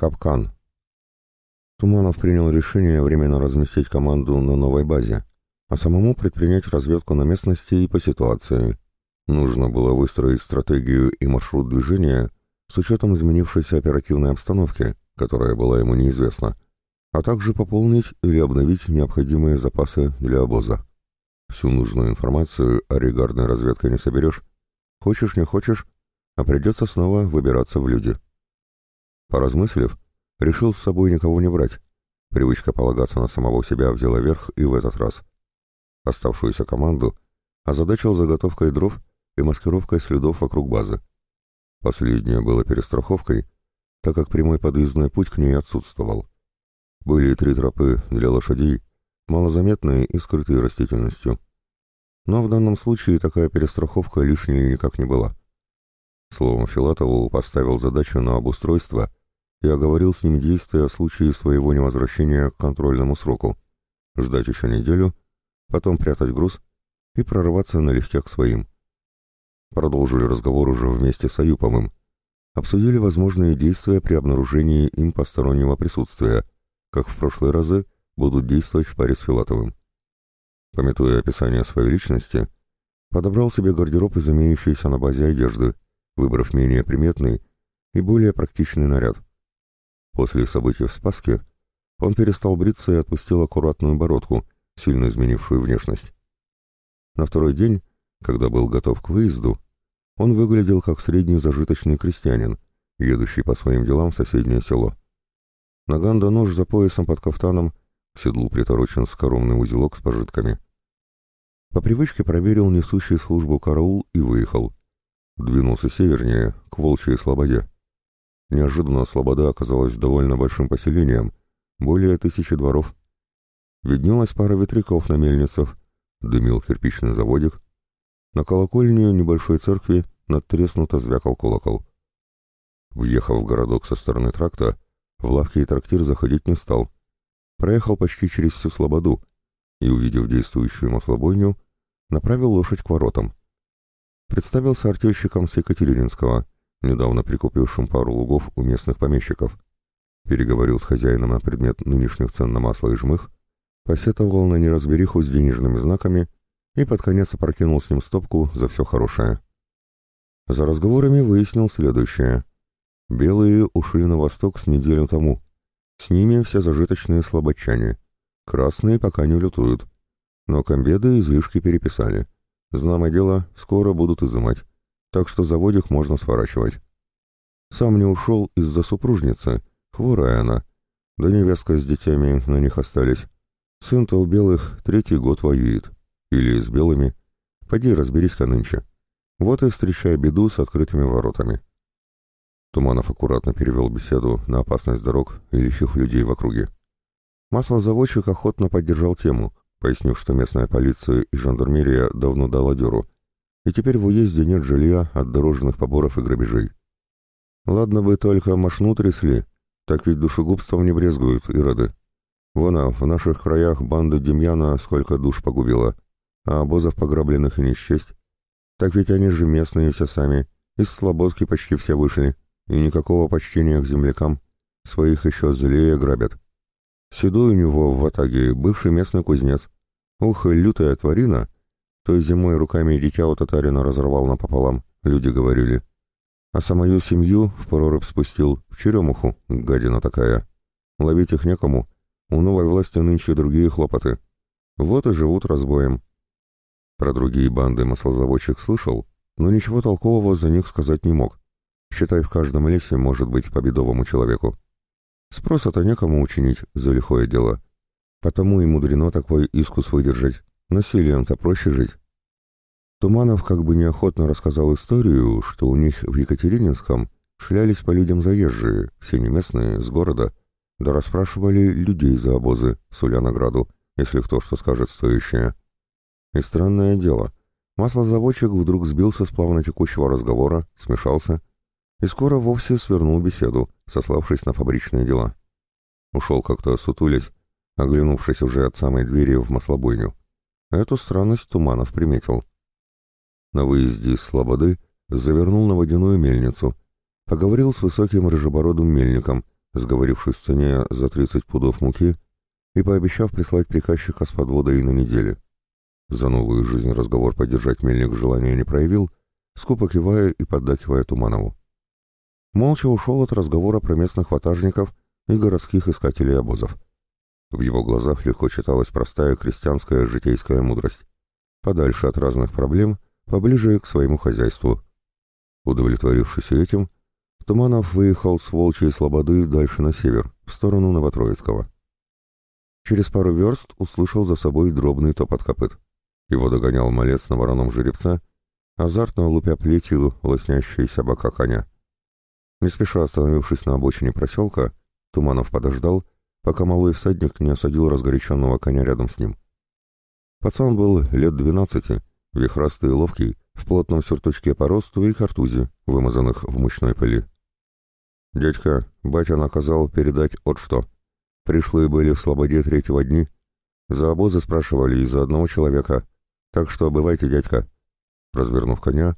Капкан. Туманов принял решение временно разместить команду на новой базе, а самому предпринять разведку на местности и по ситуации. Нужно было выстроить стратегию и маршрут движения с учетом изменившейся оперативной обстановки, которая была ему неизвестна, а также пополнить или обновить необходимые запасы для обоза. Всю нужную информацию о регардной разведке не соберешь. Хочешь, не хочешь, а придется снова выбираться в люди. Поразмыслив, решил с собой никого не брать. Привычка полагаться на самого себя взяла верх и в этот раз. Оставшуюся команду озадачил заготовкой дров и маскировкой следов вокруг базы. Последнее было перестраховкой, так как прямой подъездной путь к ней отсутствовал. Были три тропы для лошадей, малозаметные и скрытые растительностью. Но в данном случае такая перестраховка лишней никак не была. Словом, Филатову поставил задачу на обустройство и оговорил с ним действия в случае своего невозвращения к контрольному сроку, ждать еще неделю, потом прятать груз и прорываться налегке к своим. Продолжили разговор уже вместе с Аюповым. Обсудили возможные действия при обнаружении им постороннего присутствия, как в прошлые разы будут действовать в паре с Филатовым. Пометуя описание своей личности, подобрал себе гардероб из имеющейся на базе одежды, выбрав менее приметный и более практичный наряд. После событий в Спаске он перестал бриться и отпустил аккуратную бородку, сильно изменившую внешность. На второй день, когда был готов к выезду, он выглядел как средний зажиточный крестьянин, едущий по своим делам в соседнее село. Наган да нож за поясом под кафтаном, к седлу приторочен скоромный узелок с пожитками. По привычке проверил несущий службу караул и выехал. Двинулся севернее, к Волчьей Слободе. Неожиданно Слобода оказалась довольно большим поселением, более тысячи дворов. Виднелась пара ветряков на мельницах, дымил кирпичный заводик. На колокольню небольшой церкви надтреснуто звякал колокол. Въехав в городок со стороны тракта, в лавки и трактир заходить не стал. Проехал почти через всю слободу и, увидев действующую маслобойню, направил лошадь к воротам. Представился артельщиком с Екатерининского, недавно прикупившим пару лугов у местных помещиков. Переговорил с хозяином на предмет нынешних цен на масло и жмых, посетовал на неразбериху с денежными знаками и под конец опрокинул с ним стопку за все хорошее. За разговорами выяснил следующее. Белые ушли на восток с неделю тому. С ними все зажиточные слабочане. Красные пока не лютуют. Но комбеды излишки переписали. Знамо дело, скоро будут изымать. Так что заводик можно сворачивать. Сам не ушел из-за супружницы. Хворая она. Да невестка с детьми на них остались. Сын-то у белых третий год воюет. Или с белыми. Пойди разберись-ка нынче. Вот и встречай беду с открытыми воротами. Туманов аккуратно перевел беседу на опасность дорог и лихих людей в округе. Маслозаводчик охотно поддержал тему, пояснив, что местная полиция и жандармерия давно дала дёру, и теперь в уезде нет жилья от дорожных поборов и грабежей. Ладно бы только машну трясли, так ведь душегубством не брезгуют, ироды. Вон, а в наших краях банда Демьяна сколько душ погубила, а обозов пограбленных и не счесть. Так ведь они же местные все сами, из слободки почти все вышли и никакого почтения к землякам. Своих еще злее грабят. Седой у него в Ватаге бывший местный кузнец. Ух, лютая тварина. Той зимой руками дитя у татарина разорвал напополам, люди говорили. А самую семью в прорубь спустил, в черемуху, гадина такая. Ловить их некому. У новой власти нынче другие хлопоты. Вот и живут разбоем. Про другие банды маслозаводчик слышал, но ничего толкового за них сказать не мог. Считай, в каждом лесе может быть по бедовому человеку. Спроса-то некому учинить за лихое дело. Потому и мудрено такой искус выдержать. Насилием-то проще жить. Туманов как бы неохотно рассказал историю, что у них в Екатерининском шлялись по людям заезжие, все не местные, с города, да расспрашивали людей за обозы, суля награду, если кто что скажет стоящее. И странное дело, маслозаводчик вдруг сбился с плавно текущего разговора, смешался и скоро вовсе свернул беседу, сославшись на фабричные дела. Ушел как-то сутулясь, оглянувшись уже от самой двери в маслобойню. Эту странность Туманов приметил. На выезде из Слободы завернул на водяную мельницу, поговорил с высоким рыжебородым мельником, сговорившись в цене за 30 пудов муки и пообещав прислать приказчика с подводой на неделе. За новую жизнь разговор поддержать мельник желания не проявил, скупо кивая и поддакивая Туманову. Молча ушел от разговора про местных ватажников и городских искателей обозов. В его глазах легко читалась простая крестьянская житейская мудрость. Подальше от разных проблем, поближе к своему хозяйству. Удовлетворившись этим, Туманов выехал с Волчьей Слободы дальше на север, в сторону Новотроицкого. Через пару верст услышал за собой дробный топот копыт. Его догонял малец на вороном жеребца, азартно лупя плетью лоснящиеся бока коня. Не спеша остановившись на обочине проселка, Туманов подождал, пока малый всадник не осадил разгоряченного коня рядом с ним. Пацан был лет двенадцати, вихрастый и ловкий, в плотном сюртучке по росту и картузе, вымазанных в мучной пыли. «Дядька, батя наказал передать от что. Пришлые были в Слободе третьего дни. За обозы спрашивали из-за одного человека. Так что бывайте, дядька». Развернув коня,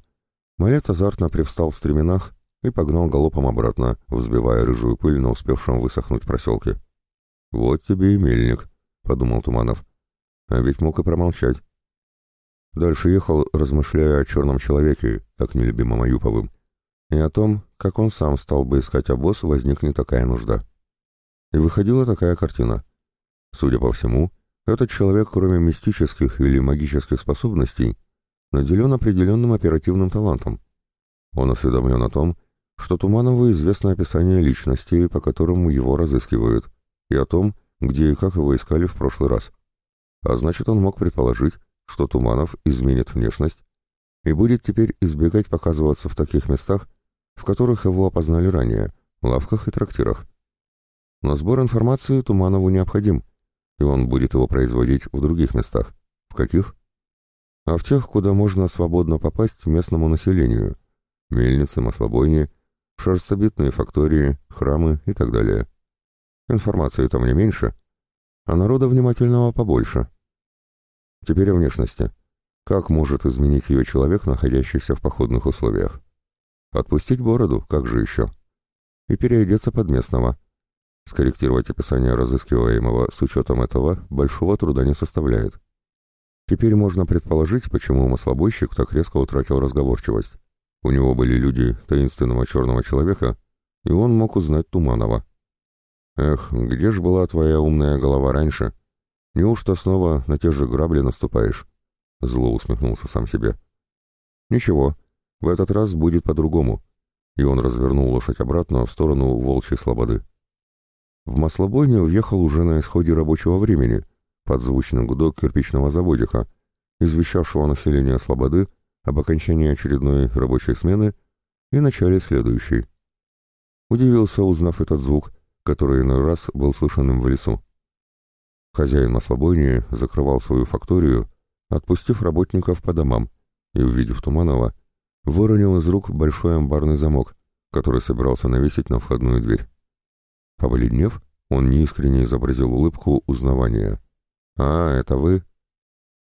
малец азартно привстал в стременах и погнал галопом обратно, взбивая рыжую пыль на успевшем высохнуть проселке. «Вот тебе и мельник», — подумал Туманов. «А ведь мог и промолчать». Дальше ехал, размышляя о черном человеке, так нелюбимом Аюповым, и о том, как он сам стал бы искать обоз, возникнет такая нужда. И выходила такая картина. Судя по всему, этот человек, кроме мистических или магических способностей, наделен определенным оперативным талантом. Он осведомлен о том, что Туманову известно описание личности, по которому его разыскивают, и о том, где и как его искали в прошлый раз. А значит, он мог предположить, что Туманов изменит внешность и будет теперь избегать показываться в таких местах, в которых его опознали ранее, лавках и трактирах. Но сбор информации Туманову необходим, и он будет его производить в других местах. В каких? А в тех, куда можно свободно попасть местному населению. Мельницы, маслобойни, шерстобитные фактории, храмы и так далее. Информации там не меньше, а народа внимательного побольше. Теперь о внешности. Как может изменить ее человек, находящийся в походных условиях? Отпустить бороду, как же еще? И переодеться под местного. Скорректировать описание разыскиваемого с учетом этого большого труда не составляет. Теперь можно предположить, почему маслобойщик так резко утратил разговорчивость. У него были люди таинственного черного человека, и он мог узнать Туманова. «Эх, где ж была твоя умная голова раньше? Неужто снова на те же грабли наступаешь?» Зло усмехнулся сам себе. «Ничего, в этот раз будет по-другому», и он развернул лошадь обратно в сторону Волчьей Слободы. В маслобойню въехал уже на исходе рабочего времени, под звучный гудок кирпичного заводика, извещавшего население Слободы об окончании очередной рабочей смены и начале следующей. Удивился, узнав этот звук, который иной раз был слышен им в лесу. Хозяин маслобойни закрывал свою факторию, отпустив работников по домам, и, увидев Туманова, выронил из рук большой амбарный замок, который собирался навесить на входную дверь. Побледнев, он неискренне изобразил улыбку узнавания. «А, это вы?»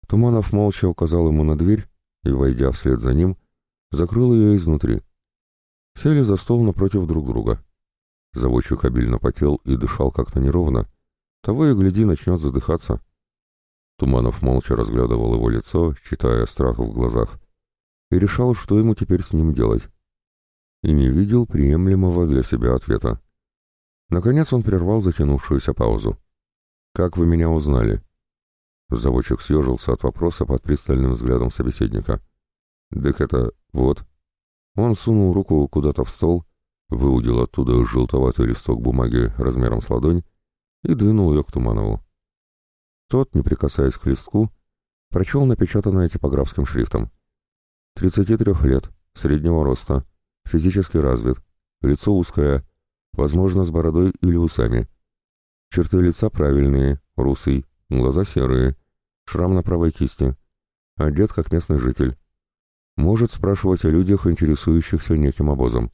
Туманов молча указал ему на дверь и, войдя вслед за ним, закрыл ее изнутри. Сели за стол напротив друг друга. Заводчик обильно потел и дышал как-то неровно. Того и гляди, начнет задыхаться. Туманов молча разглядывал его лицо, читая страх в глазах, и решал, что ему теперь с ним делать. И не видел приемлемого для себя ответа. Наконец он прервал затянувшуюся паузу. «Как вы меня узнали?» Заводчик съежился от вопроса под пристальным взглядом собеседника. «Дык это... вот». Он сунул руку куда-то в стол, выудил оттуда желтоватый листок бумаги размером с ладонь и двинул ее к Туманову. Тот, не прикасаясь к листку, прочел напечатанное типографским шрифтом. «Тридцати трех лет, среднего роста, физически развит, лицо узкое, возможно, с бородой или усами. Черты лица правильные, русый, Глаза серые, шрам на правой кисти. Одет как местный житель. Может спрашивать о людях, интересующихся неким обозом.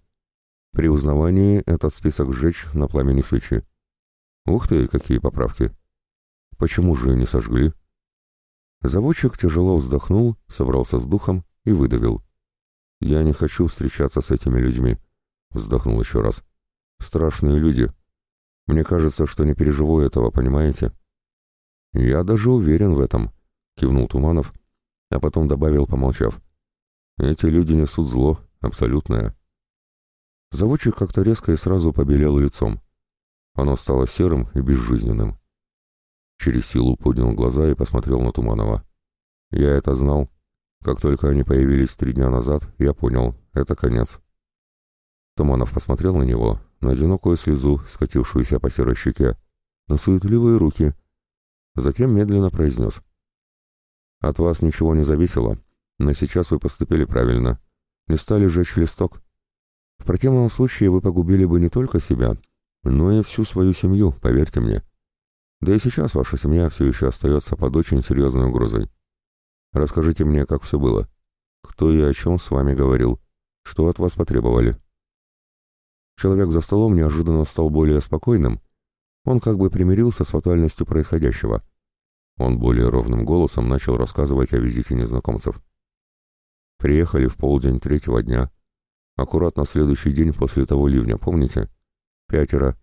При узнавании этот список сжечь на пламени свечи. Ух ты, какие поправки. Почему же не сожгли? Заводчик тяжело вздохнул, собрался с духом и выдавил. «Я не хочу встречаться с этими людьми», — вздохнул еще раз. «Страшные люди, Мне кажется, что не переживу этого, понимаете? Я даже уверен в этом, кивнул Туманов, а потом добавил, помолчав. Эти люди несут зло, абсолютное. Заводчик как-то резко и сразу побелел лицом. Оно стало серым и безжизненным. Через силу поднял глаза и посмотрел на Туманова. Я это знал. Как только они появились три дня назад, я понял, это конец. Туманов посмотрел на него, на одинокую слезу, скатившуюся по серой щеке, на суетливые руки. Затем медленно произнес. «От вас ничего не зависело, но сейчас вы поступили правильно. Не стали жечь листок. В противном случае вы погубили бы не только себя, но и всю свою семью, поверьте мне. Да и сейчас ваша семья все еще остается под очень серьезной угрозой. Расскажите мне, как все было. Кто и о чем с вами говорил? Что от вас потребовали?» Человек за столом неожиданно стал более спокойным. Он как бы примирился с фатальностью происходящего. Он более ровным голосом начал рассказывать о визите незнакомцев. Приехали в полдень третьего дня. Аккуратно следующий день после того ливня, помните? Пятеро.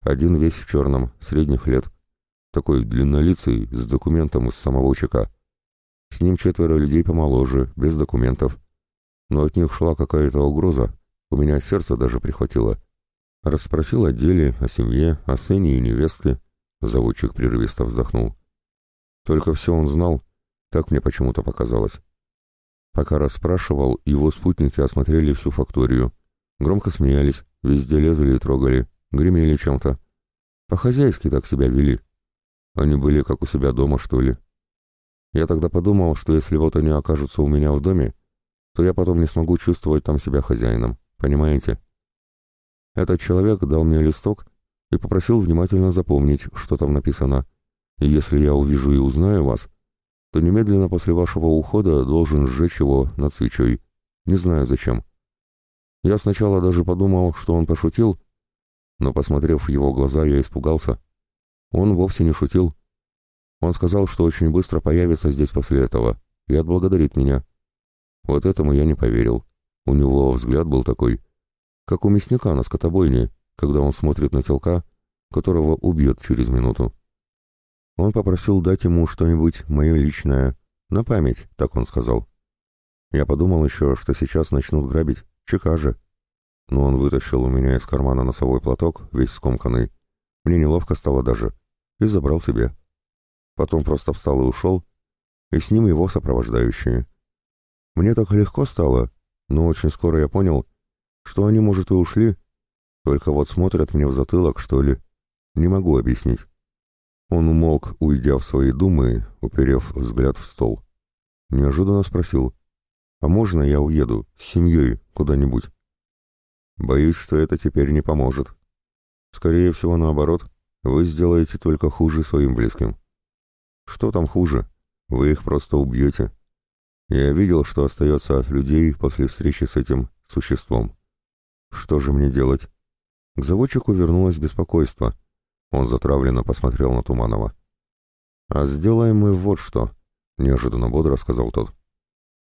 Один весь в черном, средних лет. Такой длиннолицый, с документом из самого ЧК. С ним четверо людей помоложе, без документов. Но от них шла какая-то угроза, у меня сердце даже прихватило. Расспросил о деле, о семье, о сыне и невестке. Заводчик прерывисто вздохнул. Только все он знал, так мне почему-то показалось. Пока расспрашивал, его спутники осмотрели всю факторию. Громко смеялись, везде лезли и трогали, гремели чем-то. По-хозяйски так себя вели. Они были как у себя дома, что ли. Я тогда подумал, что если вот они окажутся у меня в доме, то я потом не смогу чувствовать там себя хозяином. Понимаете? Этот человек дал мне листок и попросил внимательно запомнить, что там написано. И если я увижу и узнаю вас, то немедленно после вашего ухода должен сжечь его над свечой. Не знаю зачем. Я сначала даже подумал, что он пошутил, но, посмотрев в его глаза, я испугался. Он вовсе не шутил. Он сказал, что очень быстро появится здесь после этого и отблагодарит меня. Вот этому я не поверил. У него взгляд был такой, как у мясника на скотобойне, когда он смотрит на телка, которого убьет через минуту. Он попросил дать ему что-нибудь мое личное, на память, так он сказал. Я подумал еще, что сейчас начнут грабить, чека же. Но он вытащил у меня из кармана носовой платок, весь скомканный. Мне неловко стало даже. И забрал себе. Потом просто встал и ушел, и с ним его сопровождающие. Мне так легко стало, но очень скоро я понял, что они, может, и ушли, только вот смотрят мне в затылок, что ли. Не могу объяснить. Он умолк, уйдя в свои думы, уперев взгляд в стол. Неожиданно спросил, «А можно я уеду с семьей куда-нибудь?» «Боюсь, что это теперь не поможет. Скорее всего, наоборот, вы сделаете только хуже своим близким». «Что там хуже? Вы их просто убьете». Я видел, что остается от людей после встречи с этим существом. Что же мне делать? К заводчику вернулось беспокойство. Он затравленно посмотрел на Туманова. «А сделаем мы вот что», — неожиданно бодро сказал тот.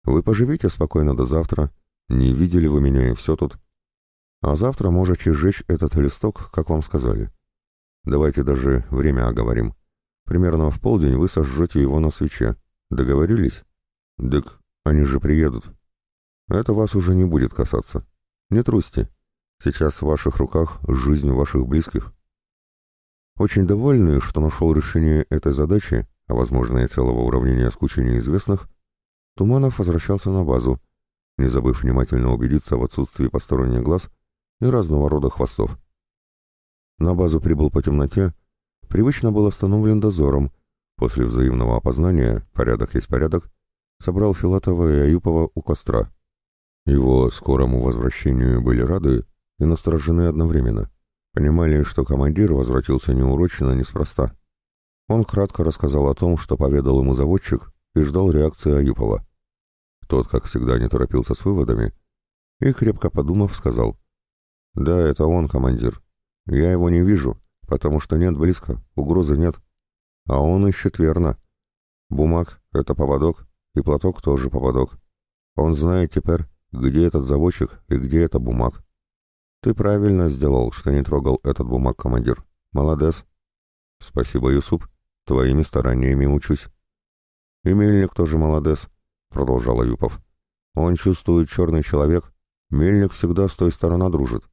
«Вы поживите спокойно до завтра. Не видели вы меня и все тут. А завтра можете сжечь этот листок, как вам сказали. Давайте даже время оговорим. Примерно в полдень вы сожжете его на свече. Договорились?» «Дык, они же приедут. Это вас уже не будет касаться. Не трусьте. Сейчас в ваших руках жизнь ваших близких». Очень довольный, что нашел решение этой задачи, а возможно и целого уравнения с кучей неизвестных, Туманов возвращался на базу, не забыв внимательно убедиться в отсутствии посторонних глаз и разного рода хвостов. На базу прибыл по темноте, привычно был остановлен дозором, после взаимного опознания, порядок есть порядок, собрал Филатова и Аюпова у костра. Его скорому возвращению были рады и насторожены одновременно. Понимали, что командир возвратился неурочно, неспроста. Он кратко рассказал о том, что поведал ему заводчик, и ждал реакции Аюпова. Тот, как всегда, не торопился с выводами, и, крепко подумав, сказал, «Да, это он, командир. Я его не вижу, потому что нет близко, угрозы нет. А он ищет верно. Бумаг — это поводок, и платок тоже поводок. Он знает теперь, где этот заводчик и где это бумаг. Ты правильно сделал, что не трогал этот бумаг, командир. молодец. Спасибо, Юсуп, твоими стараниями учусь. И Мельник тоже молодец, продолжал Аюпов. Он чувствует черный человек, Мельник всегда с той стороны дружит.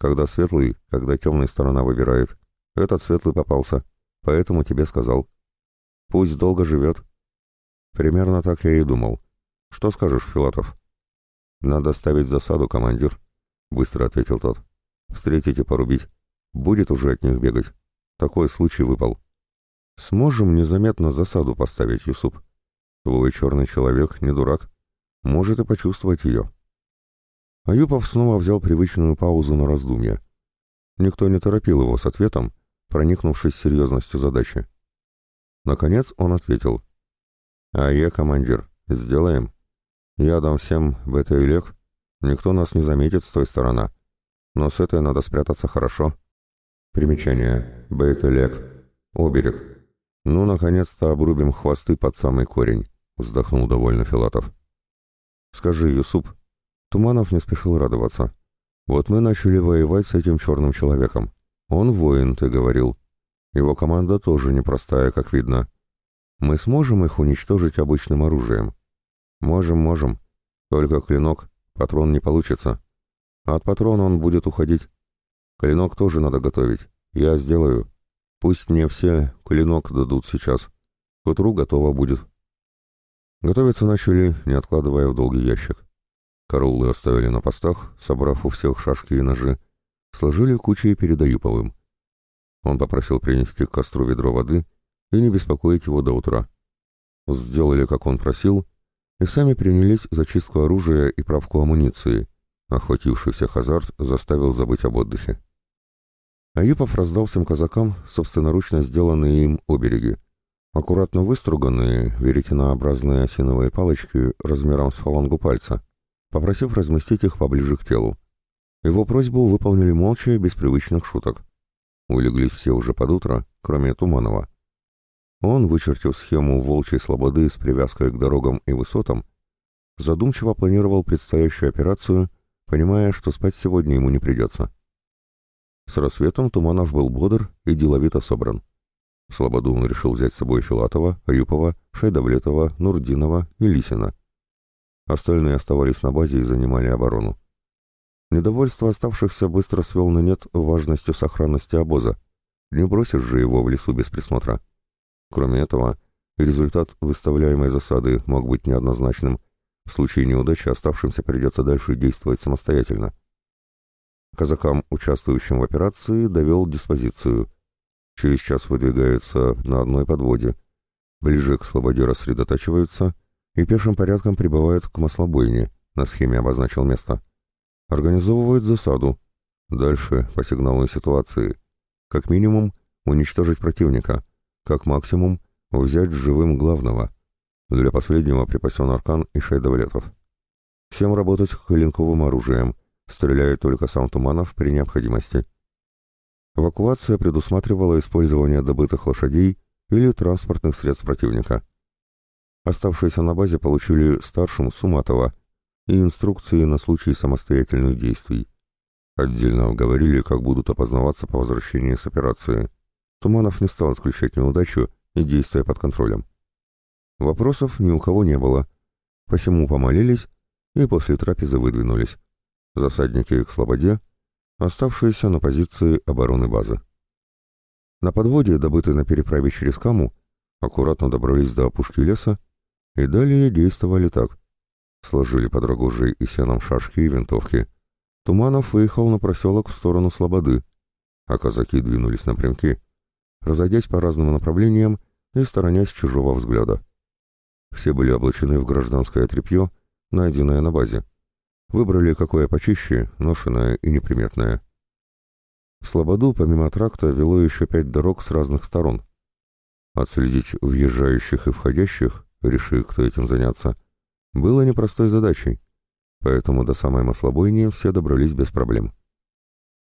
Когда светлый, когда темная сторона выбирает. Этот светлый попался, поэтому тебе сказал. Пусть долго живет. Примерно так я и думал. Что скажешь, Филатов? Надо ставить засаду, командир, быстро ответил тот. Встретить и порубить. Будет уже от них бегать. Такой случай выпал. Сможем незаметно засаду поставить, Юсуп. Твой черный человек не дурак. Может и почувствовать ее. Аюпов снова взял привычную паузу на раздумье. Никто не торопил его с ответом, проникнувшись серьезностью задачи. Наконец он ответил. «А я, командир, сделаем. Я дам всем бета и лег. Никто нас не заметит с той стороны. Но с этой надо спрятаться хорошо». Примечание. Бета лег. Оберег. «Ну, наконец-то обрубим хвосты под самый корень», — вздохнул довольно Филатов. «Скажи, Юсуп, Туманов не спешил радоваться. «Вот мы начали воевать с этим черным человеком. Он воин, ты говорил. Его команда тоже непростая, как видно. Мы сможем их уничтожить обычным оружием?» «Можем, можем. Только клинок, патрон не получится. От патрона он будет уходить. Клинок тоже надо готовить. Я сделаю. Пусть мне все клинок дадут сейчас. К утру готово будет». Готовиться начали, не откладывая в долгий ящик. Караулы оставили на постах, собрав у всех шашки и ножи, сложили кучей перед Аюповым. Он попросил принести к костру ведро воды и не беспокоить его до утра. Сделали, как он просил, и сами принялись за чистку оружия и правку амуниции. Охвативший всех азарт заставил забыть об отдыхе. Аюпов раздал всем казакам собственноручно сделанные им обереги. Аккуратно выструганные веретенообразные осиновые палочки размером с фалангу пальца — попросив разместить их поближе к телу. Его просьбу выполнили молча, без привычных шуток. Улеглись все уже под утро, кроме Туманова. Он, вычертив схему волчьей слободы с привязкой к дорогам и высотам, задумчиво планировал предстоящую операцию, понимая, что спать сегодня ему не придется. С рассветом Туманов был бодр и деловито собран. Слободу он решил взять с собой Филатова, Аюпова, Шайдавлетова, Нурдинова и Лисина. Остальные оставались на базе и занимали оборону. Недовольство оставшихся быстро свел на нет важностью сохранности обоза. Не бросишь же его в лесу без присмотра. Кроме этого, результат выставляемой засады мог быть неоднозначным. В случае неудачи оставшимся придется дальше действовать самостоятельно. Казакам, участвующим в операции, довел диспозицию. Через час выдвигаются на одной подводе. Ближе к слободе рассредотачиваются — и пешим порядком прибывают к маслобойне, на схеме обозначил место. Организовывают засаду. Дальше, по сигналу ситуации, как минимум, уничтожить противника, как максимум, взять живым главного. Для последнего припасен аркан и шайдовлетов. Всем работать клинковым оружием, стреляет только сам Туманов при необходимости. Эвакуация предусматривала использование добытых лошадей или транспортных средств противника. Оставшиеся на базе получили старшим Суматова и инструкции на случай самостоятельных действий. Отдельно говорили, как будут опознаваться по возвращении с операции. Туманов не стал исключать неудачу и действия под контролем. Вопросов ни у кого не было. Посему помолились и после трапезы выдвинулись. Засадники к Слободе, оставшиеся на позиции обороны базы. На подводе, добытой на переправе через Каму, аккуратно добрались до опушки леса и далее действовали так. Сложили под рогожей и сеном шашки и винтовки. Туманов выехал на проселок в сторону Слободы, а казаки двинулись напрямки, разойдясь по разным направлениям и сторонясь чужого взгляда. Все были облачены в гражданское тряпье, найденное на базе. Выбрали какое почище, ношенное и неприметное. В Слободу, помимо тракта, вело еще пять дорог с разных сторон. Отследить въезжающих и входящих реши, кто этим заняться, было непростой задачей, поэтому до самой маслобойни все добрались без проблем.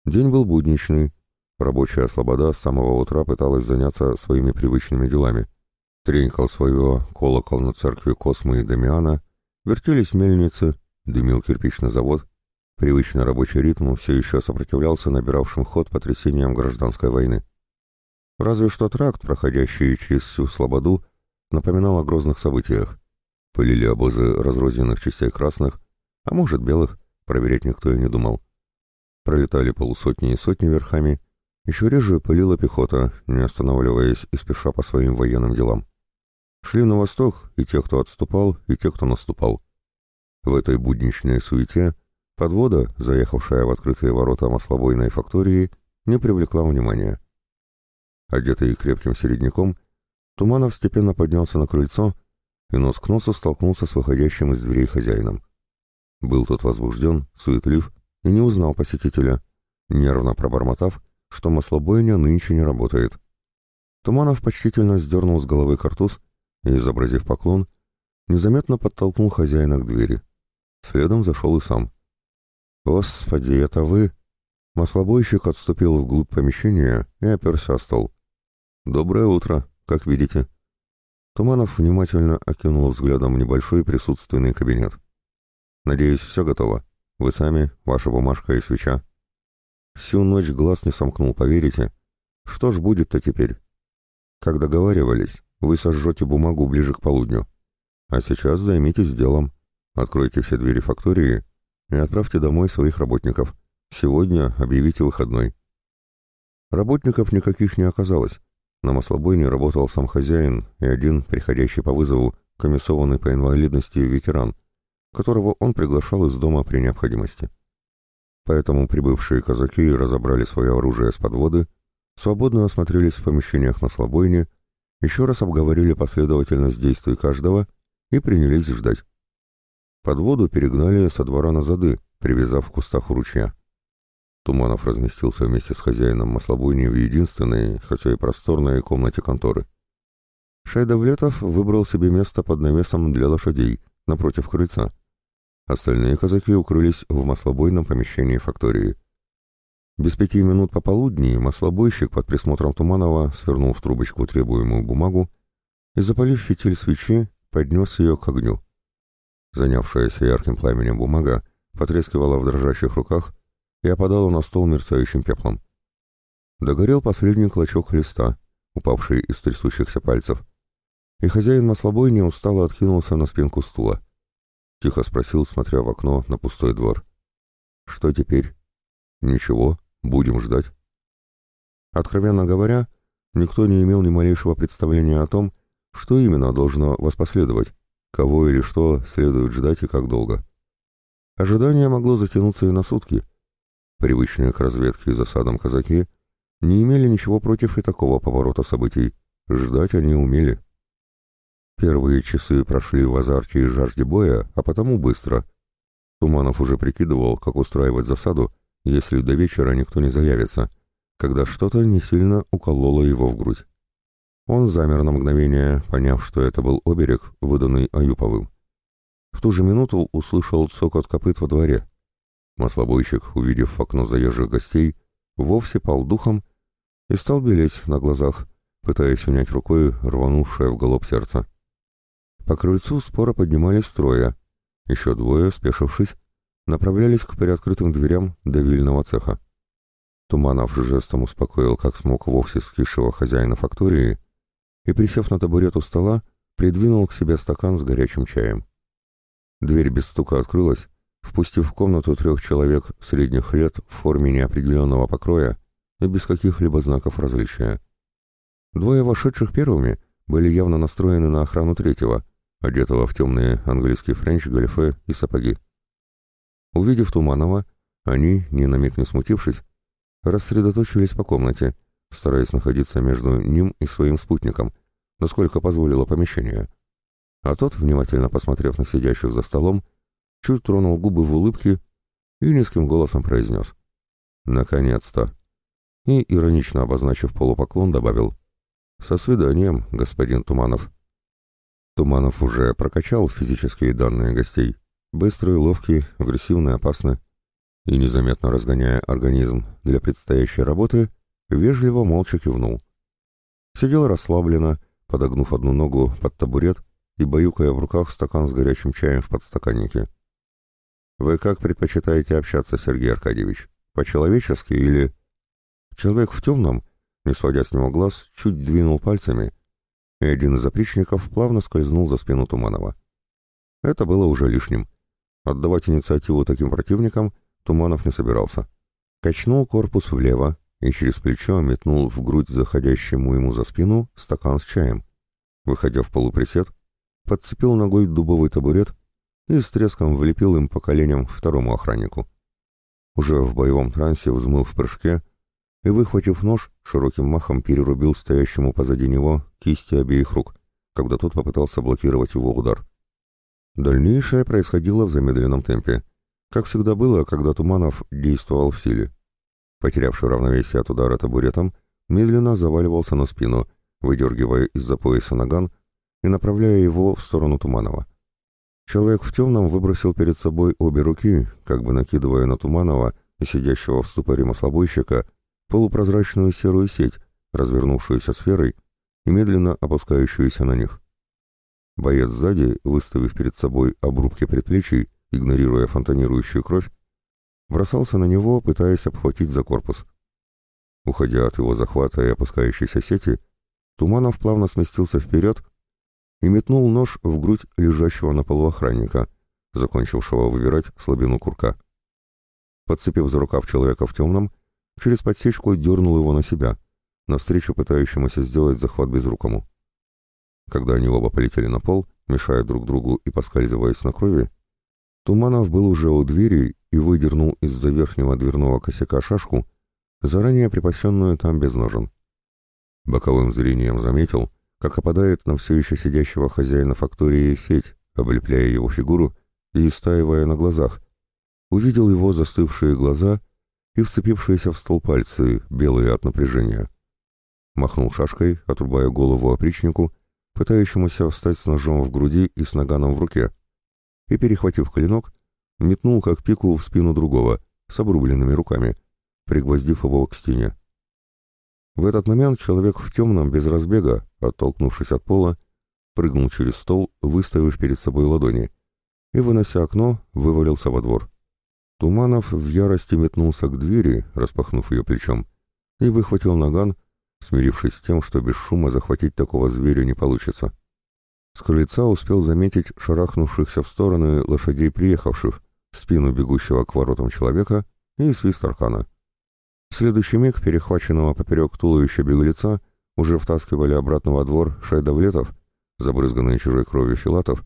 День был будничный, рабочая слобода с самого утра пыталась заняться своими привычными делами. Тренькал свое колокол на церкви Космы и Дамиана, вертелись мельницы, дымил кирпичный завод, привычный рабочий ритм все еще сопротивлялся набиравшим ход потрясениям гражданской войны. Разве что тракт, проходящий через всю Слободу, напоминал о грозных событиях. Пылили обозы разрозненных частей красных, а может белых, проверять никто и не думал. Пролетали полусотни и сотни верхами, еще реже пылила пехота, не останавливаясь и спеша по своим военным делам. Шли на восток и те, кто отступал, и те, кто наступал. В этой будничной суете подвода, заехавшая в открытые ворота маслобойной фактории, не привлекла внимания. Одетый крепким середняком, Туманов степенно поднялся на крыльцо и нос к носу столкнулся с выходящим из дверей хозяином. Был тот возбужден, суетлив и не узнал посетителя, нервно пробормотав, что маслобойня нынче не работает. Туманов почтительно сдернул с головы картуз и, изобразив поклон, незаметно подтолкнул хозяина к двери. Следом зашел и сам. «Господи, это вы?» Маслобойщик отступил вглубь помещения и оперся о стол. «Доброе утро, как видите». Туманов внимательно окинул взглядом небольшой присутственный кабинет. «Надеюсь, все готово. Вы сами, ваша бумажка и свеча». Всю ночь глаз не сомкнул, поверите? Что ж будет-то теперь? Как договаривались, вы сожжете бумагу ближе к полудню. А сейчас займитесь делом. Откройте все двери фактории и отправьте домой своих работников. Сегодня объявите выходной. Работников никаких не оказалось. На маслобойне работал сам хозяин и один, приходящий по вызову, комиссованный по инвалидности ветеран, которого он приглашал из дома при необходимости. Поэтому прибывшие казаки разобрали свое оружие с подводы, свободно осмотрелись в помещениях маслобойни, еще раз обговорили последовательность действий каждого и принялись ждать. Под воду перегнали со двора на зады, привязав в кустах у ручья. Туманов разместился вместе с хозяином маслобойни в единственной, хотя и просторной комнате конторы. Шайдовлетов выбрал себе место под навесом для лошадей, напротив крыльца. Остальные казаки укрылись в маслобойном помещении фактории. Без пяти минут пополудни маслобойщик под присмотром Туманова свернул в трубочку требуемую бумагу и, запалив фитиль свечи, поднес ее к огню. Занявшаяся ярким пламенем бумага потрескивала в дрожащих руках и опадала на стол мерцающим пеплом. Догорел последний клочок листа, упавший из трясущихся пальцев, и хозяин маслобойни устало откинулся на спинку стула. Тихо спросил, смотря в окно на пустой двор. «Что теперь?» «Ничего, будем ждать». Откровенно говоря, никто не имел ни малейшего представления о том, что именно должно воспоследовать, Кого или что следует ждать и как долго. Ожидание могло затянуться и на сутки. Привычные к разведке и засадам казаки не имели ничего против и такого поворота событий. Ждать они умели. Первые часы прошли в азарте и жажде боя, а потому быстро. Туманов уже прикидывал, как устраивать засаду, если до вечера никто не заявится, когда что-то не сильно укололо его в грудь. Он замер на мгновение, поняв, что это был оберег, выданный Аюповым. В ту же минуту услышал цокот копыт во дворе. Маслобойщик, увидев в окно заезжих гостей, вовсе пал духом и стал белеть на глазах, пытаясь унять рукой рванувшее в голоб сердце. По крыльцу споро поднимались строя. Еще двое, спешившись, направлялись к приоткрытым дверям давильного цеха. Туманов жестом успокоил, как смог вовсе скисшего хозяина фактории, и, присев на табурет у стола, придвинул к себе стакан с горячим чаем. Дверь без стука открылась, впустив в комнату трех человек средних лет в форме неопределенного покроя и без каких-либо знаков различия. Двое вошедших первыми были явно настроены на охрану третьего, одетого в темный английский френч, галифе и сапоги. Увидев Туманова, они, ни на миг не смутившись, рассредоточились по комнате, стараясь находиться между ним и своим спутником, насколько позволило помещение. А тот, внимательно посмотрев на сидящих за столом, чуть тронул губы в улыбке и низким голосом произнес «Наконец-то!» и, иронично обозначив полупоклон, добавил «Со свиданием, господин Туманов». Туманов уже прокачал физические данные гостей. Быстрые, ловкие, агрессивные, опасны. И, незаметно разгоняя организм для предстоящей работы, вежливо молча кивнул. Сидел расслабленно, подогнув одну ногу под табурет и баюкая в руках стакан с горячим чаем в подстаканнике. «Вы как предпочитаете общаться, Сергей Аркадьевич? По-человечески или...» Человек в темном Не сводя с него глаз, чуть двинул пальцами, и один из опричников плавно скользнул за спину Туманова. Это было уже лишним. Отдавать инициативу таким противникам Туманов не собирался. Качнул корпус влево и через плечо метнул в грудь заходящему ему за спину стакан с чаем. Выходя в полуприсед, подцепил ногой дубовый табурет и с треском влепил им по коленям второму охраннику. Уже в боевом трансе взмыл в прыжке и, выхватив нож, широким махом перерубил стоящему позади него кисти обеих рук, когда тот попытался блокировать его удар. Дальнейшее происходило в замедленном темпе, как всегда было, когда Туманов действовал в силе. Потерявший равновесие от удара табуретом, медленно заваливался на спину, выдергивая из-за пояса наган и направляя его в сторону Туманова. Человек в темном выбросил перед собой обе руки, как бы накидывая на Туманова и сидящего в ступоре маслобойщика полупрозрачную серую сеть, развернувшуюся сферой и медленно опускающуюся на них. Боец сзади, выставив перед собой обрубки предплечий, игнорируя фонтанирующую кровь, бросался на него, пытаясь обхватить за корпус. Уходя от его захвата и опускающейся сети, Туманов плавно сместился вперед и метнул нож в грудь лежащего на полу охранника, закончившего выбирать слабину курка. Подцепив за рукав человека в темном, через подсечку дернул его на себя, навстречу пытающемуся сделать захват безрукому. Когда они оба полетели на пол, мешая друг другу и поскальзываясь на крови, Туманов был уже у двери и выдернул из-за верхнего дверного косяка шашку, заранее припасенную там без ножен. Боковым зрением заметил, как опадает на все еще сидящего хозяина фактории сеть, облепляя его фигуру и истаивая на глазах. Увидел его застывшие глаза и вцепившиеся в стол пальцы, белые от напряжения. Махнул шашкой, отрубая голову опричнику, пытающемуся встать с ножом в груди и с наганом в руке, и, перехватив клинок, метнул как пику в спину другого, с обрубленными руками, пригвоздив его к стене. В этот момент человек в темном, без разбега, оттолкнувшись от пола, прыгнул через стол, выставив перед собой ладони, и, вынося окно, вывалился во двор. Туманов в ярости метнулся к двери, распахнув ее плечом, и выхватил наган, смирившись с тем, что без шума захватить такого зверя не получится. С крыльца успел заметить шарахнувшихся в стороны лошадей приехавших, спину бегущего к воротам человека и свист аркана. В следующий миг перехваченного поперек туловища беглеца уже втаскивали обратно во двор шайдавлетов, забрызганные чужой кровью филатов,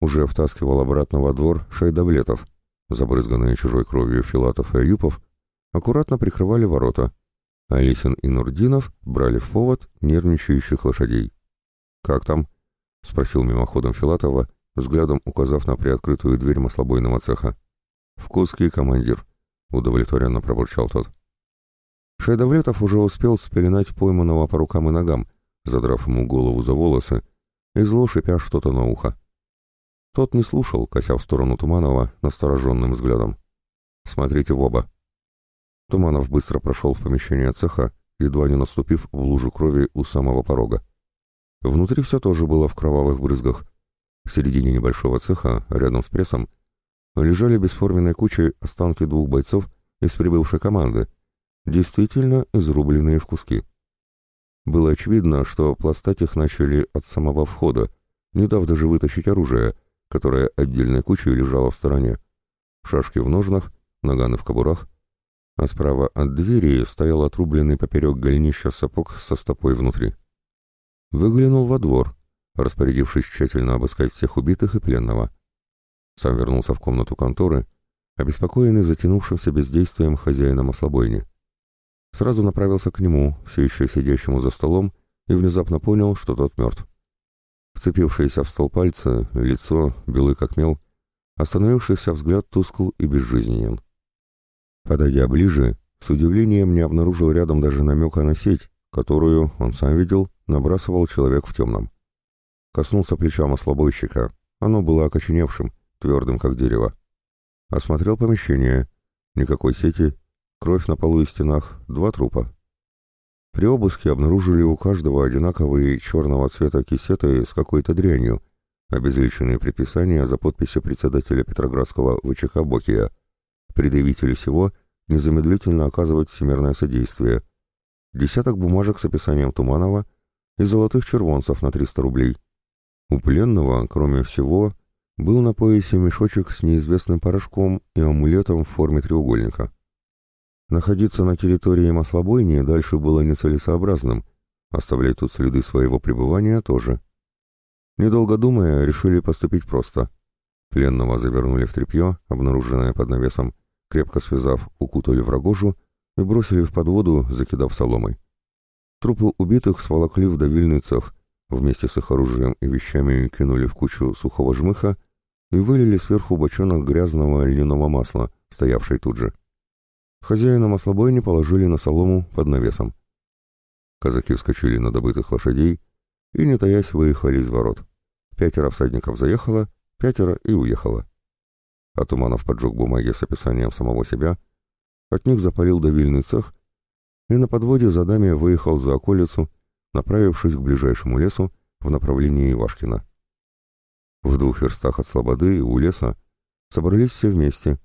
уже втаскивал обратно во двор шайдавлетов, забрызганные чужой кровью филатов и аюпов, аккуратно прикрывали ворота, а Лисин и Нурдинов брали в повод нервничающих лошадей. «Как там?» — спросил мимоходом Филатова, взглядом указав на приоткрытую дверь маслобойного цеха. «Вкусский командир», — удовлетворенно пробурчал тот. Шайдовлетов уже успел спеленать пойманного по рукам и ногам, задрав ему голову за волосы, и зло шипя что-то на ухо. Тот не слушал, кося в сторону Туманова настороженным взглядом. «Смотрите в оба». Туманов быстро прошел в помещение цеха, едва не наступив в лужу крови у самого порога. Внутри все тоже было в кровавых брызгах. В середине небольшого цеха, рядом с прессом, лежали бесформенной кучей останки двух бойцов из прибывшей команды, действительно изрубленные в куски. Было очевидно, что пластать их начали от самого входа, не дав даже вытащить оружие, которое отдельной кучей лежало в стороне. Шашки в ножнах, наганы в кобурах, а справа от двери стоял отрубленный поперек голенища сапог со стопой внутри. Выглянул во двор, распорядившись тщательно обыскать всех убитых и пленного. Сам вернулся в комнату конторы, обеспокоенный затянувшимся бездействием хозяина маслобойни. Сразу направился к нему, все еще сидящему за столом, и внезапно понял, что тот мертв. Вцепившиеся в стол пальцы, лицо, белый как мел, остановившийся взгляд тускл и безжизненен. Подойдя ближе, с удивлением не обнаружил рядом даже намека на сеть, которую, он сам видел, набрасывал человек в темном. Коснулся плеча маслобойщика. Оно было окоченевшим, твердым, как дерево. Осмотрел помещение. Никакой сети. Кровь на полу и стенах. Два трупа. При обыске обнаружили у каждого одинаковые черного цвета кисеты с какой-то дрянью, обезличенные предписания за подписью председателя Петроградского ВЧК Бокия — предъявителю всего незамедлительно оказывать всемирное содействие, десяток бумажек с описанием Туманова и золотых червонцев на 300 рублей. У пленного, кроме всего, был на поясе мешочек с неизвестным порошком и амулетом в форме треугольника. Находиться на территории маслобойни дальше было нецелесообразным, оставлять тут следы своего пребывания тоже. Недолго думая, решили поступить просто. Пленного завернули в тряпье, обнаруженное под навесом, крепко связав, укутали в рогожу и бросили в подводу, закидав соломой. Трупы убитых сволокли в давильный цех, вместе с их оружием и вещами кинули в кучу сухого жмыха и вылили сверху бочонок грязного льняного масла, стоявший тут же. Хозяина маслобойни положили на солому под навесом. Казаки вскочили на добытых лошадей и, не таясь, выехали из ворот. Пятеро всадников заехало, пятеро и уехало. А Туманов поджег бумаги с описанием самого себя, от них запалил давильный цех и на подводе за дами выехал за околицу, направившись к ближайшему лесу в направлении Ивашкина. В двух верстах от Слободы у леса собрались все вместе,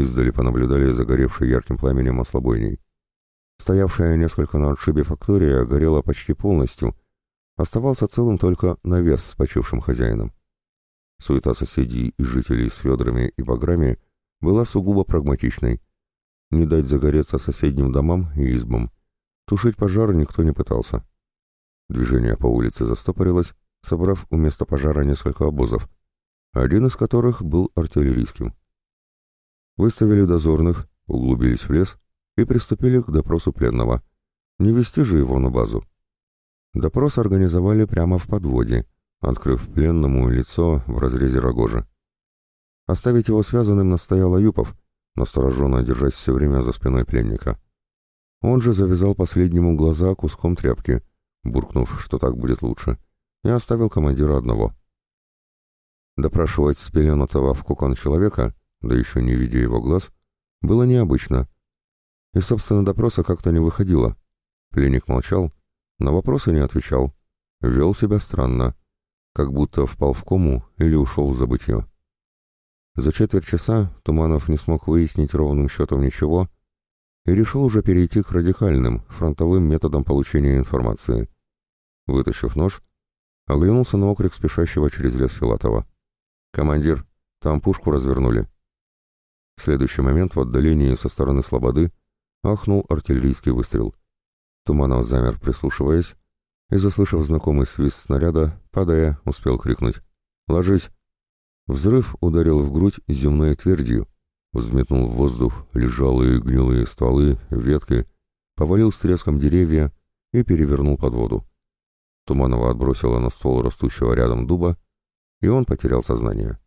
издали понаблюдали загоревшей ярким пламенем ослабойней. Стоявшая несколько на отшибе фактория горела почти полностью, оставался целым только навес с почившим хозяином. Суета соседей и жителей с Федорами и Баграми была сугубо прагматичной. Не дать загореться соседним домам и избам. Тушить пожар никто не пытался. Движение по улице застопорилось, собрав у места пожара несколько обозов, один из которых был артиллерийским. Выставили дозорных, углубились в лес и приступили к допросу пленного. Не вести же его на базу. Допрос организовали прямо в подводе, открыв пленному лицо в разрезе рогожи. Оставить его связанным настоял Аюпов, настороженно держась все время за спиной пленника. Он же завязал последнему глаза куском тряпки, буркнув, что так будет лучше, и оставил командира одного. Допрашивать спеленутого в кокон человека, да еще не видя его глаз, было необычно. И, собственно, допроса как-то не выходило. Пленник молчал, на вопросы не отвечал, вел себя странно, как будто впал в кому или ушел в забытье. За четверть часа Туманов не смог выяснить ровным счетом ничего и решил уже перейти к радикальным, фронтовым методам получения информации. Вытащив нож, оглянулся на окрик спешащего через лес Филатова. «Командир, там пушку развернули». В следующий момент в отдалении со стороны Слободы ахнул артиллерийский выстрел. Туманов замер, прислушиваясь, и, заслышав знакомый свист снаряда, падая, успел крикнуть «Ложись!». Взрыв ударил в грудь земной твердью, взметнул в воздух лежалые гнилые стволы, ветки, повалил с треском деревья и перевернул под воду. Туманова отбросила на ствол растущего рядом дуба, и он потерял сознание.